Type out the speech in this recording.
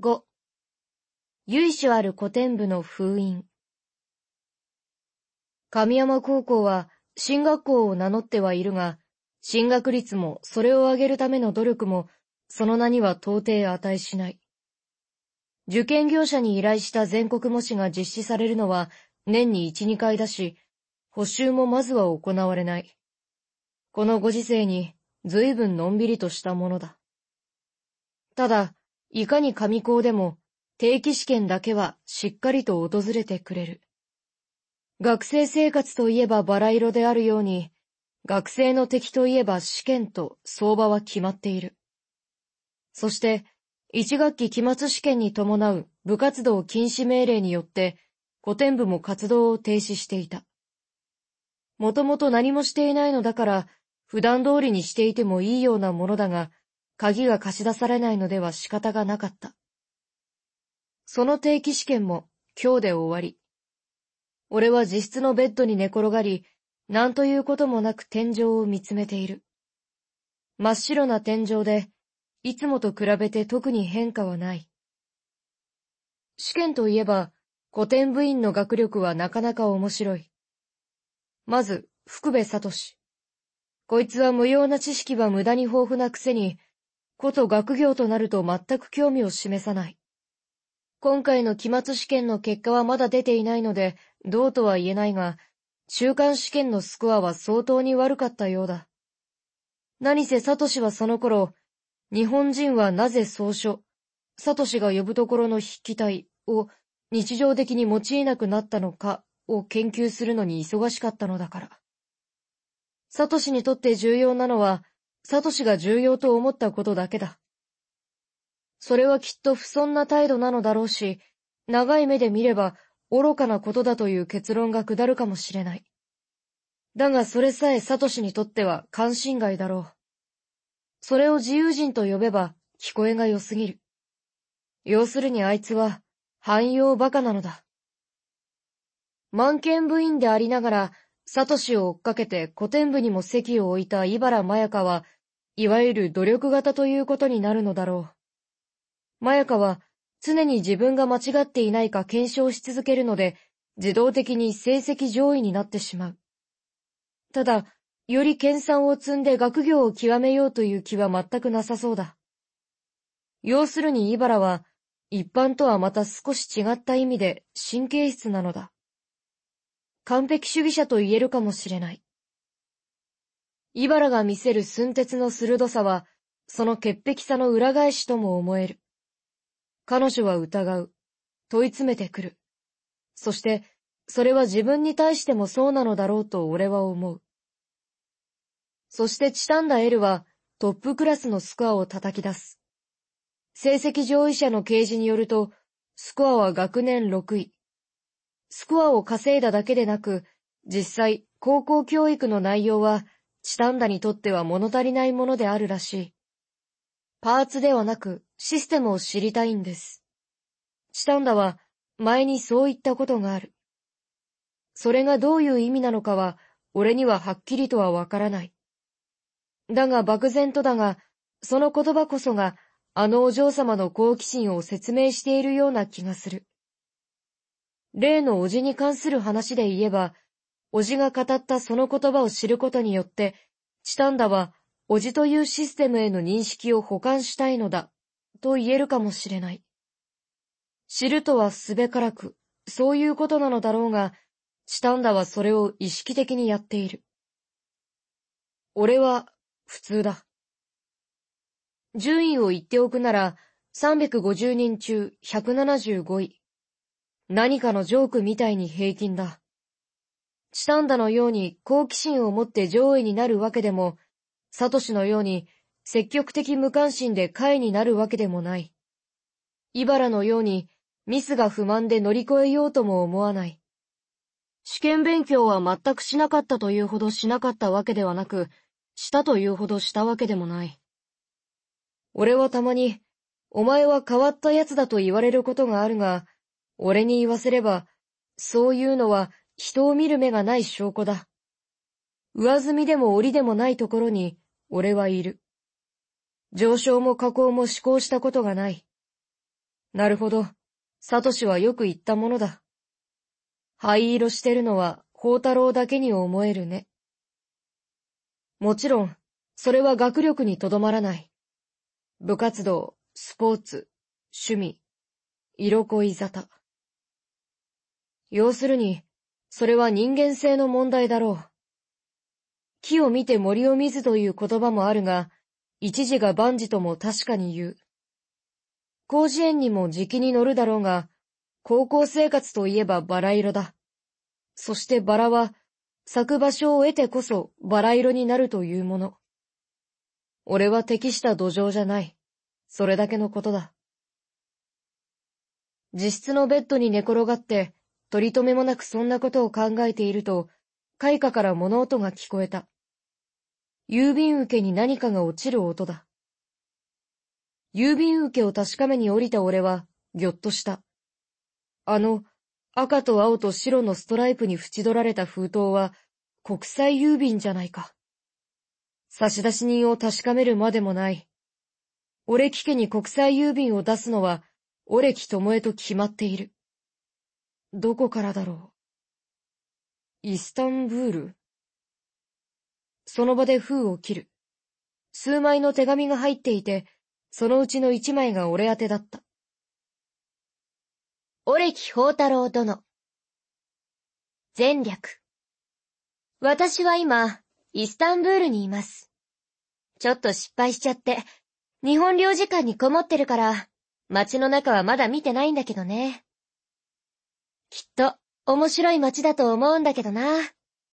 5由緒ある古典部の封印神山高校は進学校を名乗ってはいるが、進学率もそれを上げるための努力もその名には到底値しない。受験業者に依頼した全国模試が実施されるのは年に1、2回だし、補修もまずは行われない。このご時世に随分のんびりとしたものだ。ただ、いかに神校でも定期試験だけはしっかりと訪れてくれる。学生生活といえばバラ色であるように、学生の敵といえば試験と相場は決まっている。そして、一学期期末試験に伴う部活動禁止命令によって古典部も活動を停止していた。もともと何もしていないのだから普段通りにしていてもいいようなものだが、鍵が貸し出されないのでは仕方がなかった。その定期試験も今日で終わり。俺は自室のベッドに寝転がり、何ということもなく天井を見つめている。真っ白な天井で、いつもと比べて特に変化はない。試験といえば、古典部員の学力はなかなか面白い。まず、福部聡。こいつは無用な知識は無駄に豊富なくせに、こと学業となると全く興味を示さない。今回の期末試験の結果はまだ出ていないので、どうとは言えないが、中間試験のスコアは相当に悪かったようだ。何せサトシはその頃、日本人はなぜ総書、サトシが呼ぶところの筆記体を日常的に用いなくなったのかを研究するのに忙しかったのだから。サトシにとって重要なのは、サトシが重要と思ったことだけだ。それはきっと不遜な態度なのだろうし、長い目で見れば愚かなことだという結論が下るかもしれない。だがそれさえサトシにとっては関心外だろう。それを自由人と呼べば聞こえが良すぎる。要するにあいつは汎用バカなのだ。満見部員でありながら、サトシを追っかけて古典部にも席を置いた茨まやかは、いわゆる努力型ということになるのだろう。まやかは常に自分が間違っていないか検証し続けるので、自動的に成績上位になってしまう。ただ、より研鑽を積んで学業を極めようという気は全くなさそうだ。要するに茨は、一般とはまた少し違った意味で神経質なのだ。完璧主義者と言えるかもしれない。茨が見せる寸鉄の鋭さは、その潔癖さの裏返しとも思える。彼女は疑う。問い詰めてくる。そして、それは自分に対してもそうなのだろうと俺は思う。そしてチタンダエルはトップクラスのスコアを叩き出す。成績上位者の掲示によると、スコアは学年6位。スコアを稼いだだけでなく、実際、高校教育の内容は、チタンダにとっては物足りないものであるらしい。パーツではなくシステムを知りたいんです。チタンダは前にそう言ったことがある。それがどういう意味なのかは俺にははっきりとはわからない。だが漠然とだが、その言葉こそがあのお嬢様の好奇心を説明しているような気がする。例のおじに関する話で言えば、おじが語ったその言葉を知ることによって、チタンダはおじというシステムへの認識を保管したいのだ、と言えるかもしれない。知るとはすべからく、そういうことなのだろうが、チタンダはそれを意識的にやっている。俺は、普通だ。順位を言っておくなら、350人中175位。何かのジョークみたいに平均だ。チタンダのように好奇心を持って上位になるわけでも、サトシのように積極的無関心で下位になるわけでもない。イバラのようにミスが不満で乗り越えようとも思わない。試験勉強は全くしなかったというほどしなかったわけではなく、したというほどしたわけでもない。俺はたまに、お前は変わった奴だと言われることがあるが、俺に言わせれば、そういうのは人を見る目がない証拠だ。上積みでも檻でもないところに、俺はいる。上昇も下降も思考したことがない。なるほど。サトシはよく言ったものだ。灰色してるのは、宝太郎だけに思えるね。もちろん、それは学力にとどまらない。部活動、スポーツ、趣味、色恋沙汰。要するに、それは人間性の問題だろう。木を見て森を見ずという言葉もあるが、一時が万事とも確かに言う。甲子園にも時期に乗るだろうが、高校生活といえばバラ色だ。そしてバラは、咲く場所を得てこそバラ色になるというもの。俺は適した土壌じゃない。それだけのことだ。自室のベッドに寝転がって、取り留めもなくそんなことを考えていると、開花から物音が聞こえた。郵便受けに何かが落ちる音だ。郵便受けを確かめに降りた俺は、ぎょっとした。あの、赤と青と白のストライプに縁取られた封筒は、国際郵便じゃないか。差出人を確かめるまでもない。オレキ家に国際郵便を出すのは、オレキ智恵と決まっている。どこからだろう？イスタンブールその場で封を切る。数枚の手紙が入っていて、そのうちの一枚が俺宛てだった。オレキ宝太郎殿。前略。私は今、イスタンブールにいます。ちょっと失敗しちゃって、日本領事館にこもってるから、街の中はまだ見てないんだけどね。きっと、面白い街だと思うんだけどな。